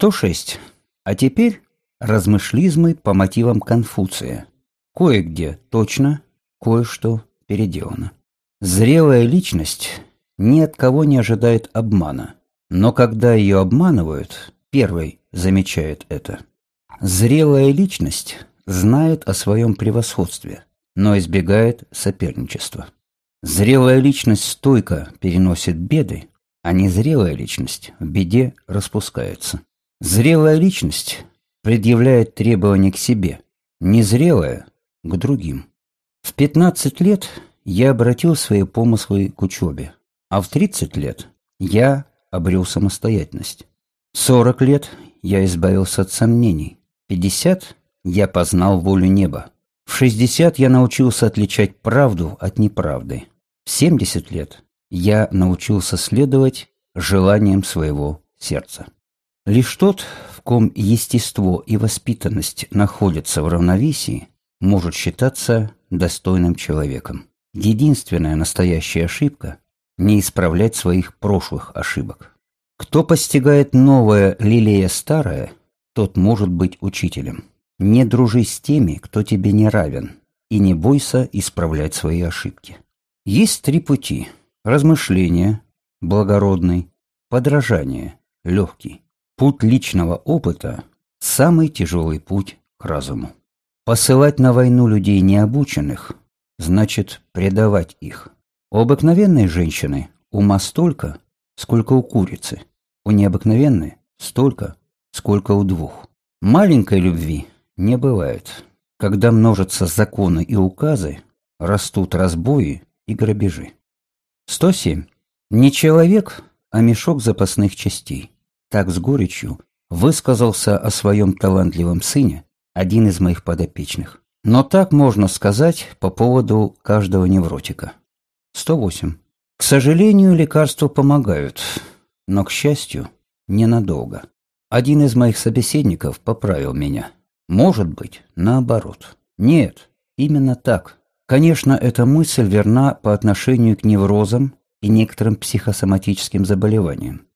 106. А теперь размышлизмы по мотивам Конфуция. Кое-где точно, кое-что переделано. Зрелая личность ни от кого не ожидает обмана, но когда ее обманывают, первый замечает это. Зрелая личность знает о своем превосходстве, но избегает соперничества. Зрелая личность стойко переносит беды, а незрелая личность в беде распускается. Зрелая личность предъявляет требования к себе, незрелая – к другим. В 15 лет я обратил свои помыслы к учебе, а в 30 лет я обрел самостоятельность. 40 лет я избавился от сомнений, 50 я познал волю неба, в 60 я научился отличать правду от неправды, в 70 лет я научился следовать желаниям своего сердца. Лишь тот, в ком естество и воспитанность находятся в равновесии, может считаться достойным человеком. Единственная настоящая ошибка – не исправлять своих прошлых ошибок. Кто постигает новое, лелея старое, тот может быть учителем. Не дружи с теми, кто тебе не равен, и не бойся исправлять свои ошибки. Есть три пути – размышление, благородный, подражание, легкий. Путь личного опыта – самый тяжелый путь к разуму. Посылать на войну людей необученных – значит предавать их. У обыкновенной женщины ума столько, сколько у курицы, у необыкновенной столько, сколько у двух. Маленькой любви не бывает. Когда множатся законы и указы, растут разбои и грабежи. 107. Не человек, а мешок запасных частей так с горечью высказался о своем талантливом сыне один из моих подопечных. Но так можно сказать по поводу каждого невротика. 108. К сожалению, лекарства помогают, но, к счастью, ненадолго. Один из моих собеседников поправил меня. Может быть, наоборот. Нет, именно так. Конечно, эта мысль верна по отношению к неврозам и некоторым психосоматическим заболеваниям.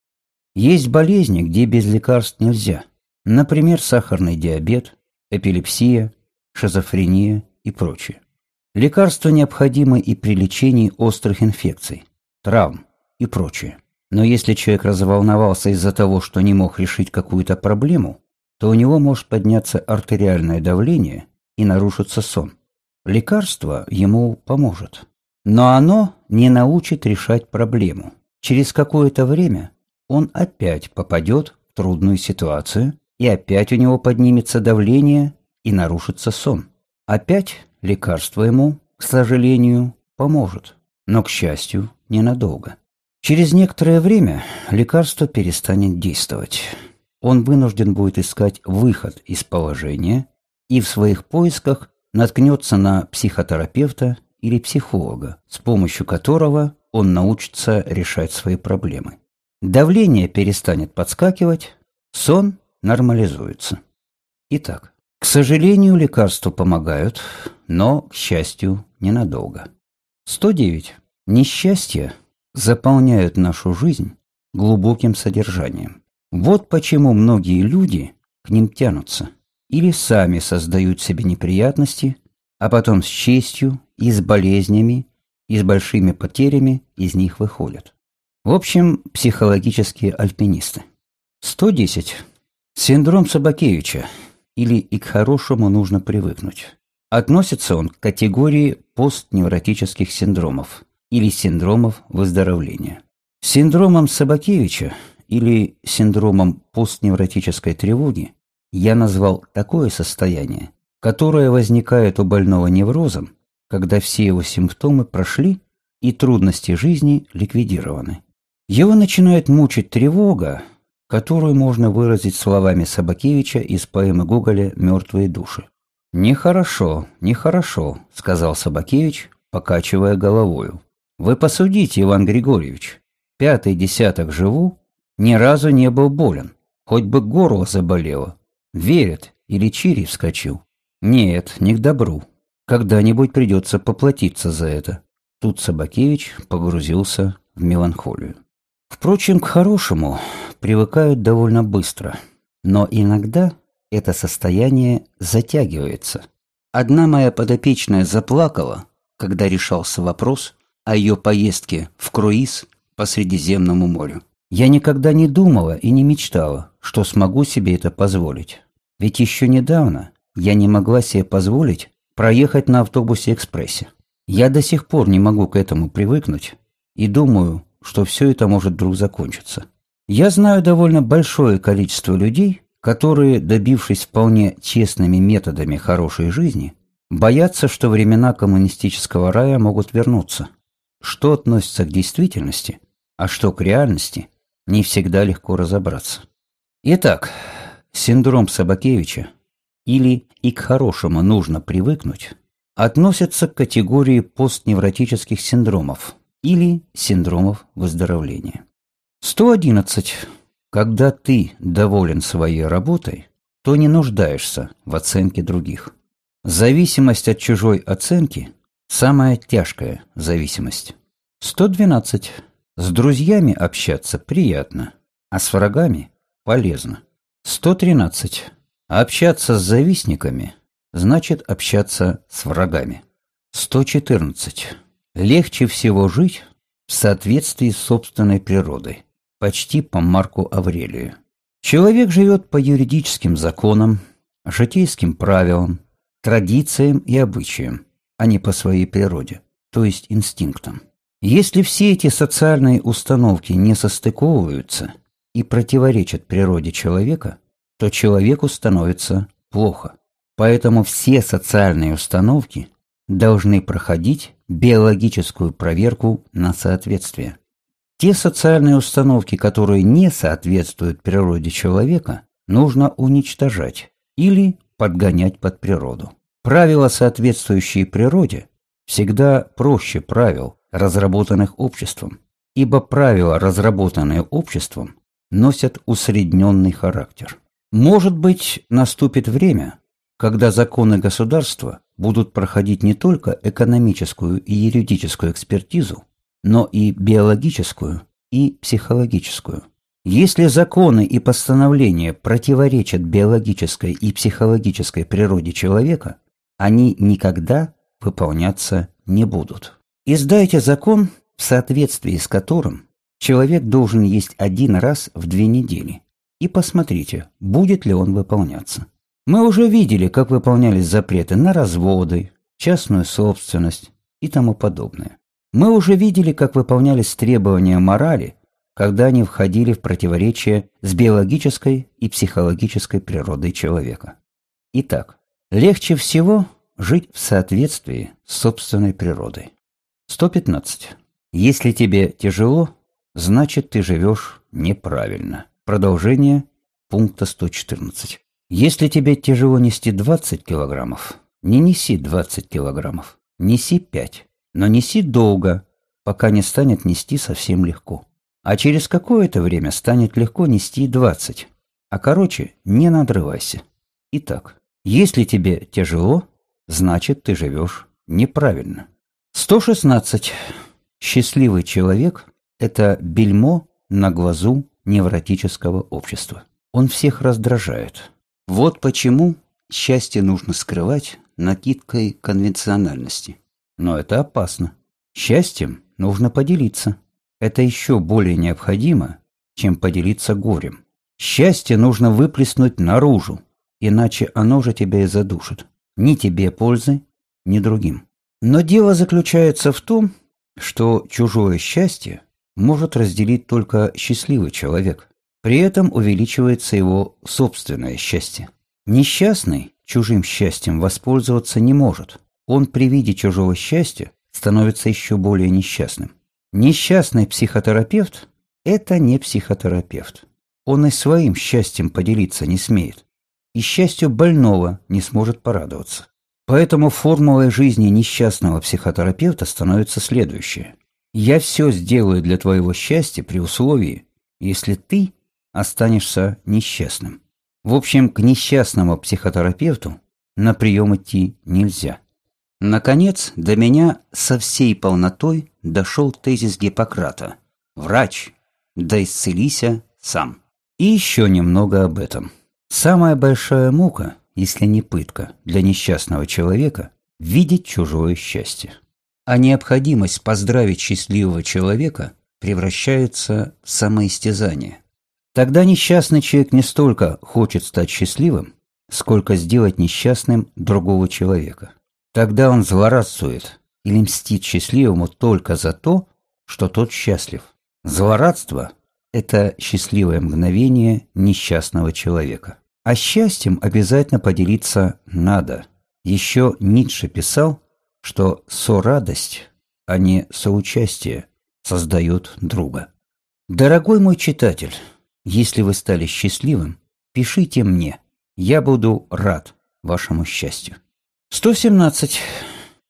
Есть болезни, где без лекарств нельзя. Например, сахарный диабет, эпилепсия, шизофрения и прочее. Лекарства необходимы и при лечении острых инфекций, травм и прочее. Но если человек разволновался из-за того, что не мог решить какую-то проблему, то у него может подняться артериальное давление и нарушиться сон. Лекарство ему поможет. Но оно не научит решать проблему. Через какое-то время он опять попадет в трудную ситуацию, и опять у него поднимется давление и нарушится сон. Опять лекарство ему, к сожалению, поможет, но, к счастью, ненадолго. Через некоторое время лекарство перестанет действовать. Он вынужден будет искать выход из положения и в своих поисках наткнется на психотерапевта или психолога, с помощью которого он научится решать свои проблемы. Давление перестанет подскакивать, сон нормализуется. Итак, к сожалению, лекарства помогают, но, к счастью, ненадолго. 109. Несчастья заполняют нашу жизнь глубоким содержанием. Вот почему многие люди к ним тянутся или сами создают себе неприятности, а потом с честью и с болезнями и с большими потерями из них выходят. В общем, психологические альпинисты. 110. Синдром Собакевича, или и к хорошему нужно привыкнуть. Относится он к категории постневротических синдромов или синдромов выздоровления. Синдромом Собакевича или синдромом постневротической тревоги я назвал такое состояние, которое возникает у больного неврозом, когда все его симптомы прошли и трудности жизни ликвидированы. Его начинает мучить тревога, которую можно выразить словами Собакевича из поэмы Гоголя «Мертвые души». «Нехорошо, нехорошо», — сказал Собакевич, покачивая головою. «Вы посудите, Иван Григорьевич. Пятый десяток живу, ни разу не был болен, хоть бы горло заболело. Верят, или чири вскочил. Нет, не к добру. Когда-нибудь придется поплатиться за это». Тут Собакевич погрузился в меланхолию. Впрочем, к хорошему привыкают довольно быстро. Но иногда это состояние затягивается. Одна моя подопечная заплакала, когда решался вопрос о ее поездке в круиз по Средиземному морю. Я никогда не думала и не мечтала, что смогу себе это позволить. Ведь еще недавно я не могла себе позволить проехать на автобусе-экспрессе. Я до сих пор не могу к этому привыкнуть и думаю, что все это может вдруг закончиться. Я знаю довольно большое количество людей, которые, добившись вполне честными методами хорошей жизни, боятся, что времена коммунистического рая могут вернуться. Что относится к действительности, а что к реальности, не всегда легко разобраться. Итак, синдром Собакевича или и к хорошему нужно привыкнуть, относится к категории постневротических синдромов или синдромов выздоровления. 111. Когда ты доволен своей работой, то не нуждаешься в оценке других. Зависимость от чужой оценки – самая тяжкая зависимость. 112. С друзьями общаться приятно, а с врагами полезно. 113. Общаться с завистниками значит общаться с врагами. 114. Легче всего жить в соответствии с собственной природой, почти по Марку Аврелию. Человек живет по юридическим законам, житейским правилам, традициям и обычаям, а не по своей природе, то есть инстинктам. Если все эти социальные установки не состыковываются и противоречат природе человека, то человеку становится плохо. Поэтому все социальные установки должны проходить биологическую проверку на соответствие. Те социальные установки, которые не соответствуют природе человека, нужно уничтожать или подгонять под природу. Правила, соответствующие природе, всегда проще правил, разработанных обществом, ибо правила, разработанные обществом, носят усредненный характер. Может быть, наступит время, когда законы государства будут проходить не только экономическую и юридическую экспертизу, но и биологическую и психологическую. Если законы и постановления противоречат биологической и психологической природе человека, они никогда выполняться не будут. Издайте закон, в соответствии с которым человек должен есть один раз в две недели, и посмотрите, будет ли он выполняться. Мы уже видели, как выполнялись запреты на разводы, частную собственность и тому подобное. Мы уже видели, как выполнялись требования морали, когда они входили в противоречие с биологической и психологической природой человека. Итак, легче всего жить в соответствии с собственной природой. 115. Если тебе тяжело, значит ты живешь неправильно. Продолжение пункта 114. Если тебе тяжело нести 20 килограммов, не неси 20 килограммов, неси 5, но неси долго, пока не станет нести совсем легко. А через какое-то время станет легко нести 20. А короче, не надрывайся. Итак, если тебе тяжело, значит ты живешь неправильно. 116. Счастливый человек – это бельмо на глазу невротического общества. Он всех раздражает. Вот почему счастье нужно скрывать накидкой конвенциональности. Но это опасно. Счастьем нужно поделиться. Это еще более необходимо, чем поделиться горем. Счастье нужно выплеснуть наружу, иначе оно же тебя и задушит. Ни тебе пользы, ни другим. Но дело заключается в том, что чужое счастье может разделить только счастливый человек. При этом увеличивается его собственное счастье. Несчастный чужим счастьем воспользоваться не может. Он при виде чужого счастья становится еще более несчастным. Несчастный психотерапевт – это не психотерапевт. Он и своим счастьем поделиться не смеет. И счастью больного не сможет порадоваться. Поэтому формулой жизни несчастного психотерапевта становится следующее. «Я все сделаю для твоего счастья при условии, если ты останешься несчастным». В общем, к несчастному психотерапевту на прием идти нельзя. Наконец, до меня со всей полнотой дошел тезис Гиппократа «Врач, да исцелися сам». И еще немного об этом. Самая большая мука, если не пытка, для несчастного человека – видеть чужое счастье. А необходимость поздравить счастливого человека превращается в самоистязание. Тогда несчастный человек не столько хочет стать счастливым, сколько сделать несчастным другого человека. Тогда он злорадствует или мстит счастливому только за то, что тот счастлив. Злорадство – это счастливое мгновение несчастного человека. А счастьем обязательно поделиться надо. Еще Ницше писал, что сорадость, а не соучастие, создают друга. Дорогой мой читатель, если вы стали счастливым, пишите мне. Я буду рад вашему счастью. 117.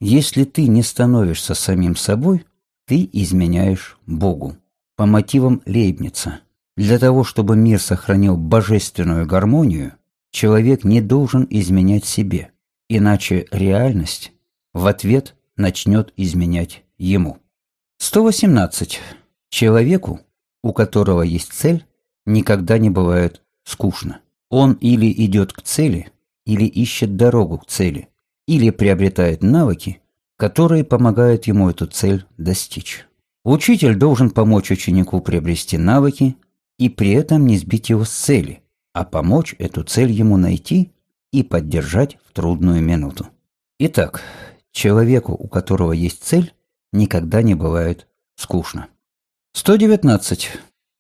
Если ты не становишься самим собой, ты изменяешь Богу. По мотивам Лейбница. Для того, чтобы мир сохранил божественную гармонию, человек не должен изменять себе, иначе реальность в ответ начнет изменять ему. 118. Человеку, у которого есть цель, никогда не бывает скучно. Он или идет к цели, или ищет дорогу к цели, или приобретает навыки, которые помогают ему эту цель достичь. Учитель должен помочь ученику приобрести навыки и при этом не сбить его с цели, а помочь эту цель ему найти и поддержать в трудную минуту. Итак, человеку, у которого есть цель, никогда не бывает скучно. 119.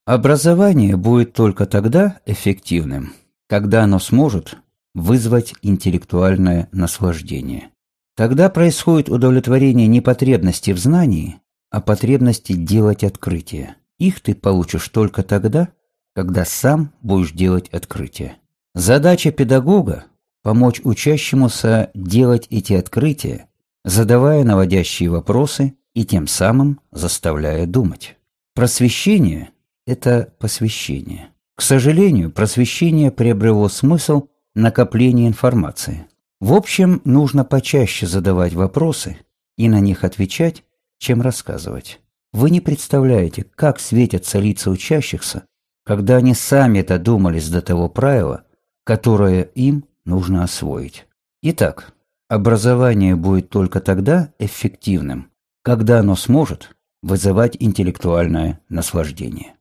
Образование будет только тогда эффективным, когда оно сможет вызвать интеллектуальное наслаждение. Тогда происходит удовлетворение не потребности в знании, а потребности делать открытия. Их ты получишь только тогда, когда сам будешь делать открытия. Задача педагога – помочь учащемуся делать эти открытия, задавая наводящие вопросы и тем самым заставляя думать. Просвещение – это посвящение. К сожалению, просвещение приобрело смысл накопления информации. В общем, нужно почаще задавать вопросы и на них отвечать, чем рассказывать. Вы не представляете, как светятся лица учащихся, когда они сами додумались до того правила, которое им нужно освоить. Итак, образование будет только тогда эффективным, когда оно сможет вызывать интеллектуальное наслаждение.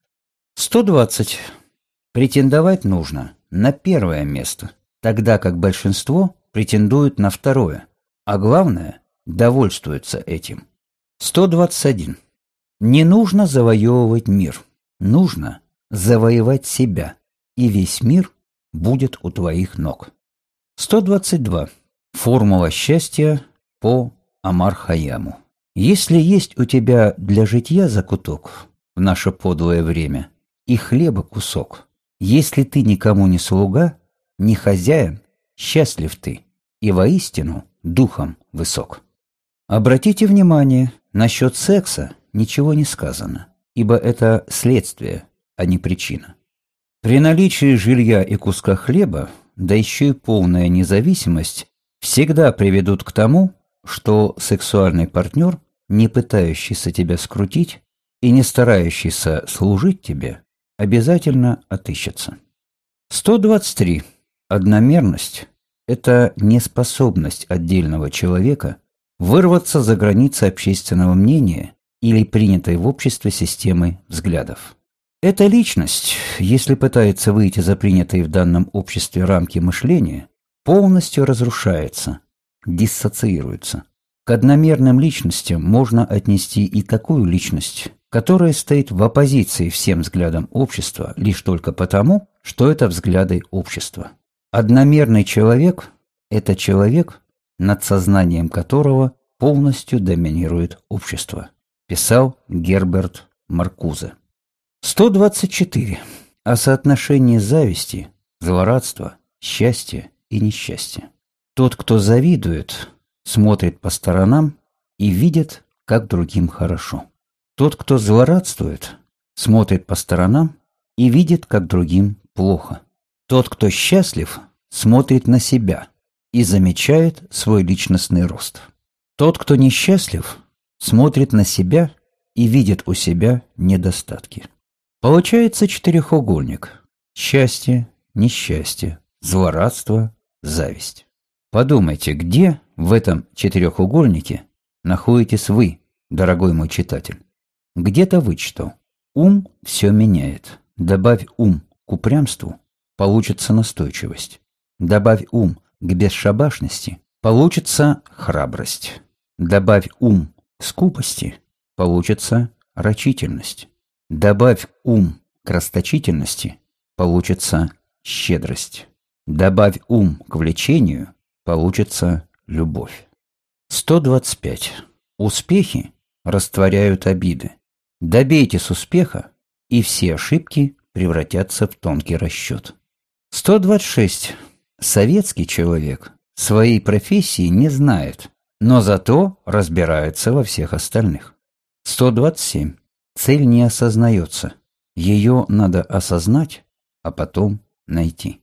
120. Претендовать нужно на первое место, тогда как большинство претендует на второе, а главное – довольствуется этим. 121. Не нужно завоевывать мир, нужно завоевать себя, и весь мир будет у твоих ног. 122. Формула счастья по Амар Хаяму. Если есть у тебя для житья закуток в наше подлое время и хлеба кусок, если ты никому не слуга, не хозяин, счастлив ты и воистину духом высок. Обратите внимание, насчет секса ничего не сказано, ибо это следствие, а не причина. При наличии жилья и куска хлеба, да еще и полная независимость, всегда приведут к тому, что сексуальный партнер, не пытающийся тебя скрутить и не старающийся служить тебе, обязательно отыщется. 123. Одномерность – это неспособность отдельного человека вырваться за границы общественного мнения или принятой в обществе системы взглядов. Эта личность, если пытается выйти за принятые в данном обществе рамки мышления, полностью разрушается, диссоциируется. К одномерным личностям можно отнести и такую личность, которая стоит в оппозиции всем взглядам общества лишь только потому, что это взгляды общества. Одномерный человек – это человек, над сознанием которого полностью доминирует общество, писал Герберт Маркузе. 124. О соотношении зависти, злорадства, счастья и несчастья. Тот, кто завидует, смотрит по сторонам и видит, как другим хорошо. Тот, кто злорадствует, смотрит по сторонам и видит, как другим плохо. Тот, кто счастлив, смотрит на себя и замечает свой личностный рост. Тот, кто несчастлив, смотрит на себя и видит у себя недостатки. Получается четырехугольник. Счастье, несчастье, злорадство, зависть. Подумайте, где в этом четырехугольнике находитесь вы, дорогой мой читатель? Где-то вычитал. Ум все меняет. Добавь ум к упрямству, получится настойчивость. Добавь ум к бесшабашности, получится храбрость. Добавь ум к скупости, получится рачительность. Добавь ум к расточительности, получится щедрость. Добавь ум к влечению, получится любовь. 125. Успехи растворяют обиды. Добейтесь успеха, и все ошибки превратятся в тонкий расчет. 126. Советский человек своей профессии не знает, но зато разбирается во всех остальных. 127. Цель не осознается. Ее надо осознать, а потом найти.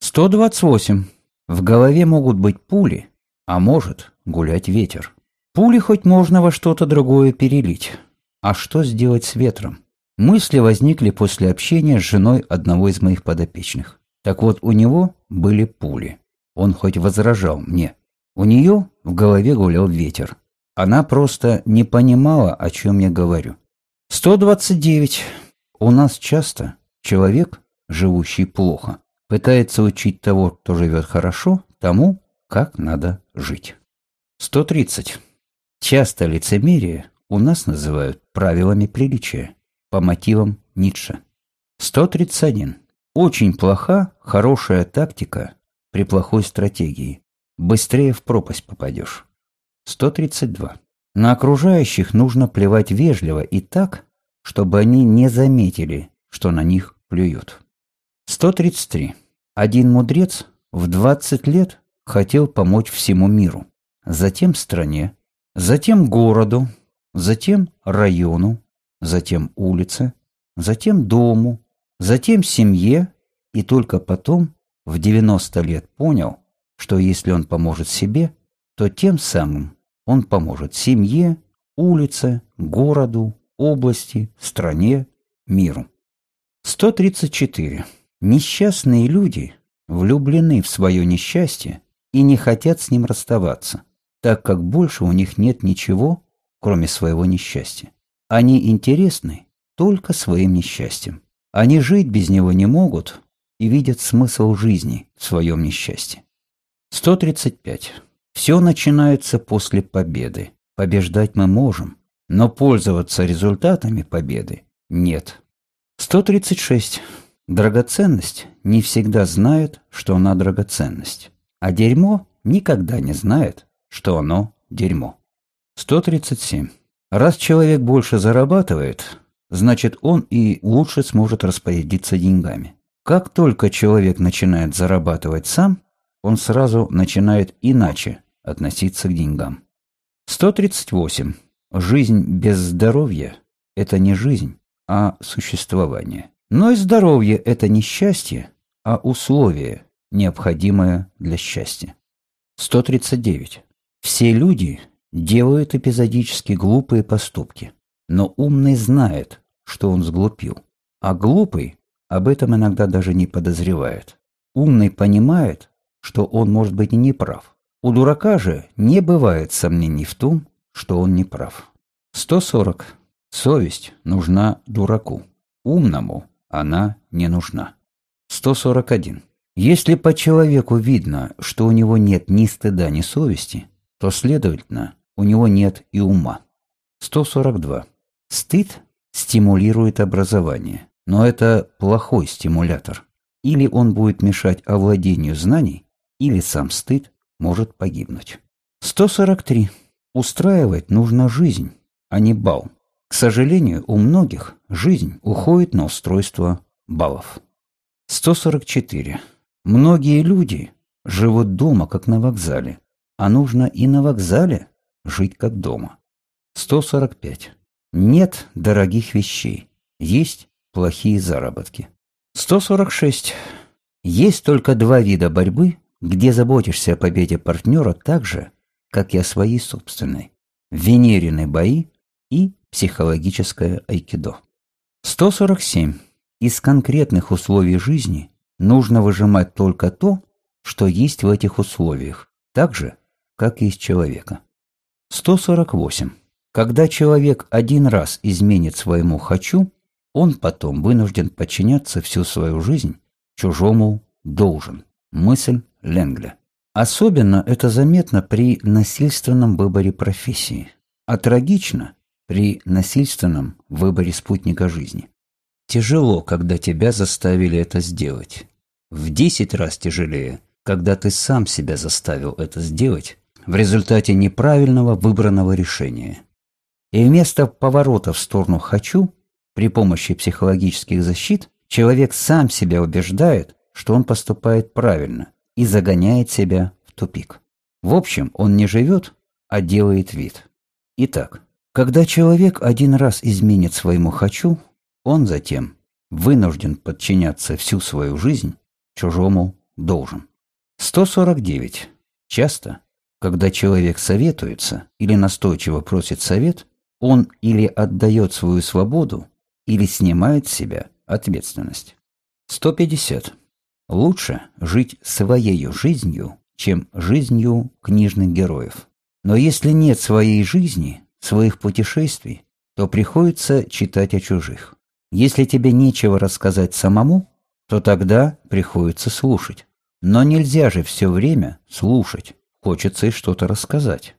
128. В голове могут быть пули, а может гулять ветер. Пули хоть можно во что-то другое перелить. А что сделать с ветром? Мысли возникли после общения с женой одного из моих подопечных. Так вот, у него были пули. Он хоть возражал мне. У нее в голове гулял ветер. Она просто не понимала, о чем я говорю. 129. У нас часто человек, живущий плохо, пытается учить того, кто живет хорошо, тому, как надо жить. 130. Часто лицемерие у нас называют правилами приличия по мотивам Ницше. 131. Очень плоха хорошая тактика при плохой стратегии. Быстрее в пропасть попадешь. 132. На окружающих нужно плевать вежливо и так, чтобы они не заметили, что на них плюют. 133. Один мудрец в 20 лет хотел помочь всему миру, затем стране, затем городу, затем району, затем улице, затем дому, затем семье и только потом в 90 лет понял, что если он поможет себе, то тем самым он поможет семье, улице, городу, области, стране, миру. 134. Несчастные люди влюблены в свое несчастье и не хотят с ним расставаться, так как больше у них нет ничего, кроме своего несчастья. Они интересны только своим несчастьем. Они жить без него не могут и видят смысл жизни в своем несчастье. 135. Все начинается после победы. Побеждать мы можем, но пользоваться результатами победы нет. 136. Драгоценность не всегда знает, что она драгоценность, а дерьмо никогда не знает, что оно дерьмо. 137. Раз человек больше зарабатывает, значит он и лучше сможет распорядиться деньгами. Как только человек начинает зарабатывать сам, он сразу начинает иначе относиться к деньгам. 138. Жизнь без здоровья – это не жизнь, а существование. Но и здоровье – это не счастье, а условие, необходимое для счастья. 139. Все люди делают эпизодически глупые поступки, но умный знает, что он сглупил, а глупый об этом иногда даже не подозревает. Умный понимает, что он может быть и не прав. У дурака же не бывает сомнений в том, что он не прав. 140. Совесть нужна дураку. Умному она не нужна. 141. Если по человеку видно, что у него нет ни стыда, ни совести, то, следовательно, у него нет и ума. 142. Стыд стимулирует образование, но это плохой стимулятор. Или он будет мешать овладению знаний, или сам стыд может погибнуть. 143. Устраивать нужно жизнь, а не бал. К сожалению, у многих жизнь уходит на устройство баллов. 144. Многие люди живут дома, как на вокзале, а нужно и на вокзале жить как дома. 145. Нет дорогих вещей, есть плохие заработки. 146. Есть только два вида борьбы, где заботишься о победе партнера так же, как и о своей собственной. Венерины бои и психологическое айкидо. 147. Из конкретных условий жизни нужно выжимать только то, что есть в этих условиях, так же, как и из человека. 148. Когда человек один раз изменит своему «хочу», он потом вынужден подчиняться всю свою жизнь чужому «должен». Мысль Ленгля. Особенно это заметно при насильственном выборе профессии, а трагично при насильственном выборе спутника жизни. Тяжело, когда тебя заставили это сделать. В десять раз тяжелее, когда ты сам себя заставил это сделать в результате неправильного выбранного решения. И вместо поворота в сторону «хочу» при помощи психологических защит человек сам себя убеждает, что он поступает правильно и загоняет себя в тупик. В общем, он не живет, а делает вид. Итак, когда человек один раз изменит своему «хочу», он затем вынужден подчиняться всю свою жизнь чужому «должен». 149. Часто, когда человек советуется или настойчиво просит совет, он или отдает свою свободу, или снимает с себя ответственность. 150. Лучше жить своей жизнью, чем жизнью книжных героев. Но если нет своей жизни, своих путешествий, то приходится читать о чужих. Если тебе нечего рассказать самому, то тогда приходится слушать. Но нельзя же все время слушать, хочется и что-то рассказать.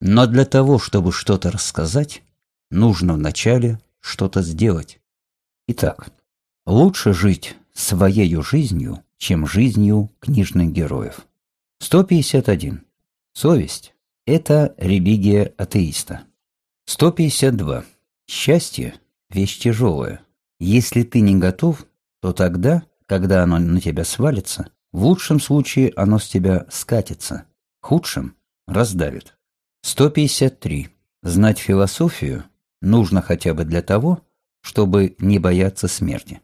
Но для того, чтобы что-то рассказать, нужно вначале что-то сделать. Итак, лучше жить своей жизнью, чем жизнью книжных героев. 151. Совесть – это религия атеиста. 152. Счастье – вещь тяжелая. Если ты не готов, то тогда, когда оно на тебя свалится, в лучшем случае оно с тебя скатится, худшем – раздавит. 153. Знать философию нужно хотя бы для того, чтобы не бояться смерти.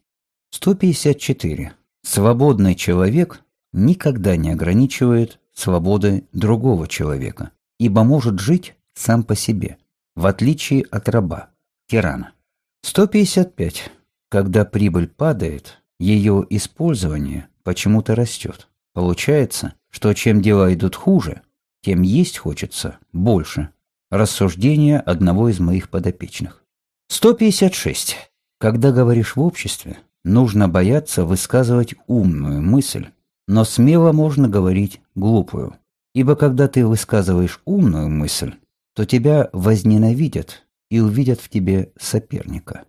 154. Свободный человек никогда не ограничивает свободы другого человека, ибо может жить сам по себе, в отличие от раба, тирана. 155. Когда прибыль падает, ее использование почему-то растет. Получается, что чем дела идут хуже, тем есть хочется больше. Рассуждение одного из моих подопечных. 156. Когда говоришь в обществе, нужно бояться высказывать умную мысль, но смело можно говорить глупую. Ибо когда ты высказываешь умную мысль, то тебя возненавидят и увидят в тебе соперника.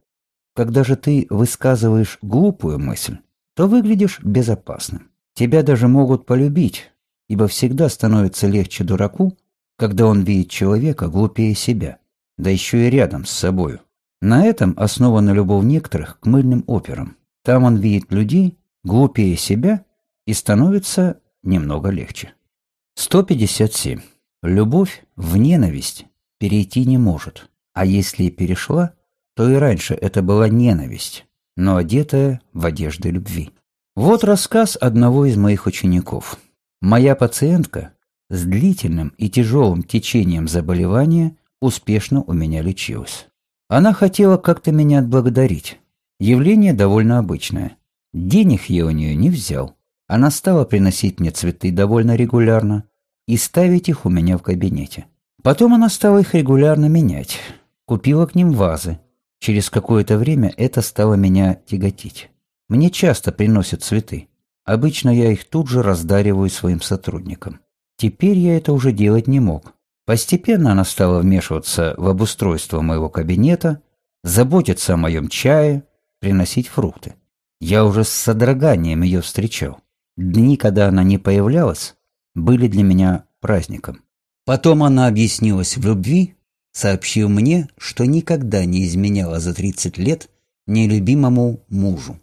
Когда же ты высказываешь глупую мысль, то выглядишь безопасным. Тебя даже могут полюбить, ибо всегда становится легче дураку, когда он видит человека глупее себя, да еще и рядом с собою. На этом основана любовь некоторых к мыльным операм. Там он видит людей глупее себя и становится немного легче. 157. Любовь в ненависть перейти не может, а если и перешла, то и раньше это была ненависть, но одетая в одежды любви. Вот рассказ одного из моих учеников. Моя пациентка с длительным и тяжелым течением заболевания успешно у меня лечилась. Она хотела как-то меня отблагодарить. Явление довольно обычное. Денег я у нее не взял. Она стала приносить мне цветы довольно регулярно и ставить их у меня в кабинете. Потом она стала их регулярно менять. Купила к ним вазы. Через какое-то время это стало меня тяготить. Мне часто приносят цветы. Обычно я их тут же раздариваю своим сотрудникам. Теперь я это уже делать не мог. Постепенно она стала вмешиваться в обустройство моего кабинета, заботиться о моем чае, приносить фрукты. Я уже с содроганием ее встречал. Дни, когда она не появлялась, были для меня праздником. Потом она объяснилась в любви, сообщив мне, что никогда не изменяла за 30 лет нелюбимому мужу.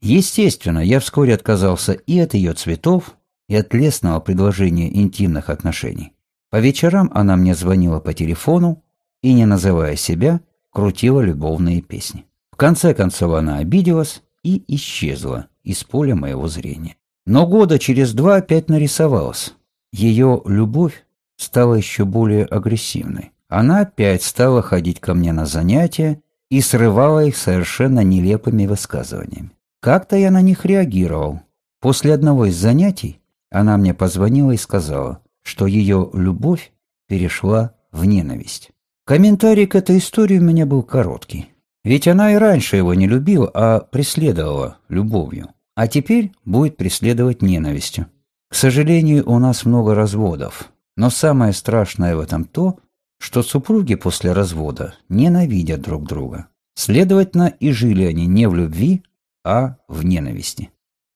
Естественно, я вскоре отказался и от ее цветов, и от лестного предложения интимных отношений. По вечерам она мне звонила по телефону и, не называя себя, крутила любовные песни. В конце концов она обиделась и исчезла из поля моего зрения. Но года через два опять нарисовалась. Ее любовь стала еще более агрессивной. Она опять стала ходить ко мне на занятия и срывала их совершенно нелепыми высказываниями. Как-то я на них реагировал, После одного из занятий она мне позвонила и сказала, что ее любовь перешла в ненависть. Комментарий к этой истории у меня был короткий. Ведь она и раньше его не любила, а преследовала любовью. А теперь будет преследовать ненавистью. К сожалению, у нас много разводов. Но самое страшное в этом то, что супруги после развода ненавидят друг друга. Следовательно, и жили они не в любви, а в ненависти.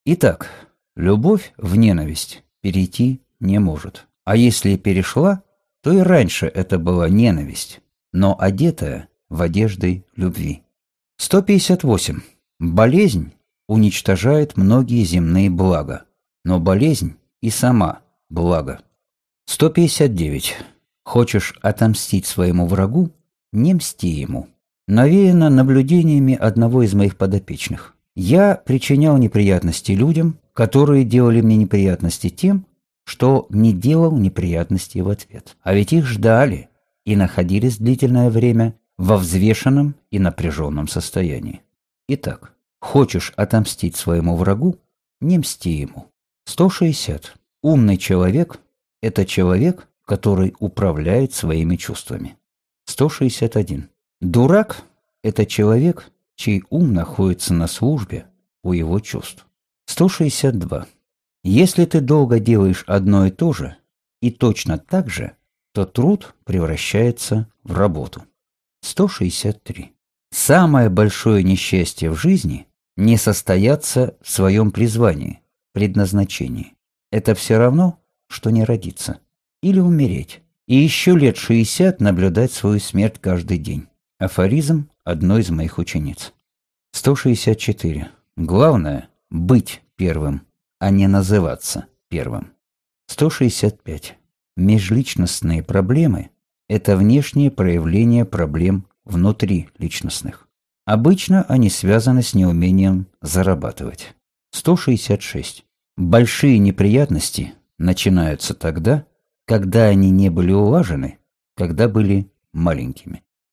Итак, любовь в ненависть перейти не может. А если перешла, то и раньше это была ненависть, но одетая в одежды любви. 158. Болезнь уничтожает многие земные блага, но болезнь и сама благо. 159. Хочешь отомстить своему врагу? Не мсти ему. Навеяно наблюдениями одного из моих подопечных. Я причинял неприятности людям, которые делали мне неприятности тем, что не делал неприятностей в ответ. А ведь их ждали и находились длительное время во взвешенном и напряженном состоянии. Итак, хочешь отомстить своему врагу, не мсти ему. 160. Умный человек – это человек, который управляет своими чувствами. 161. Дурак – это человек, чей ум находится на службе у его чувств. 162. Если ты долго делаешь одно и то же, и точно так же, то труд превращается в работу. 163. Самое большое несчастье в жизни – не состояться в своем призвании, предназначении. Это все равно, что не родиться. Или умереть. И еще лет 60 наблюдать свою смерть каждый день. Афоризм одной из моих учениц. 164. Главное – быть первым, а не называться первым. 165. Межличностные проблемы – это внешнее проявление проблем внутри личностных. Обычно они связаны с неумением зарабатывать. 166. Большие неприятности начинаются тогда, когда они не были улажены, когда были маленькими.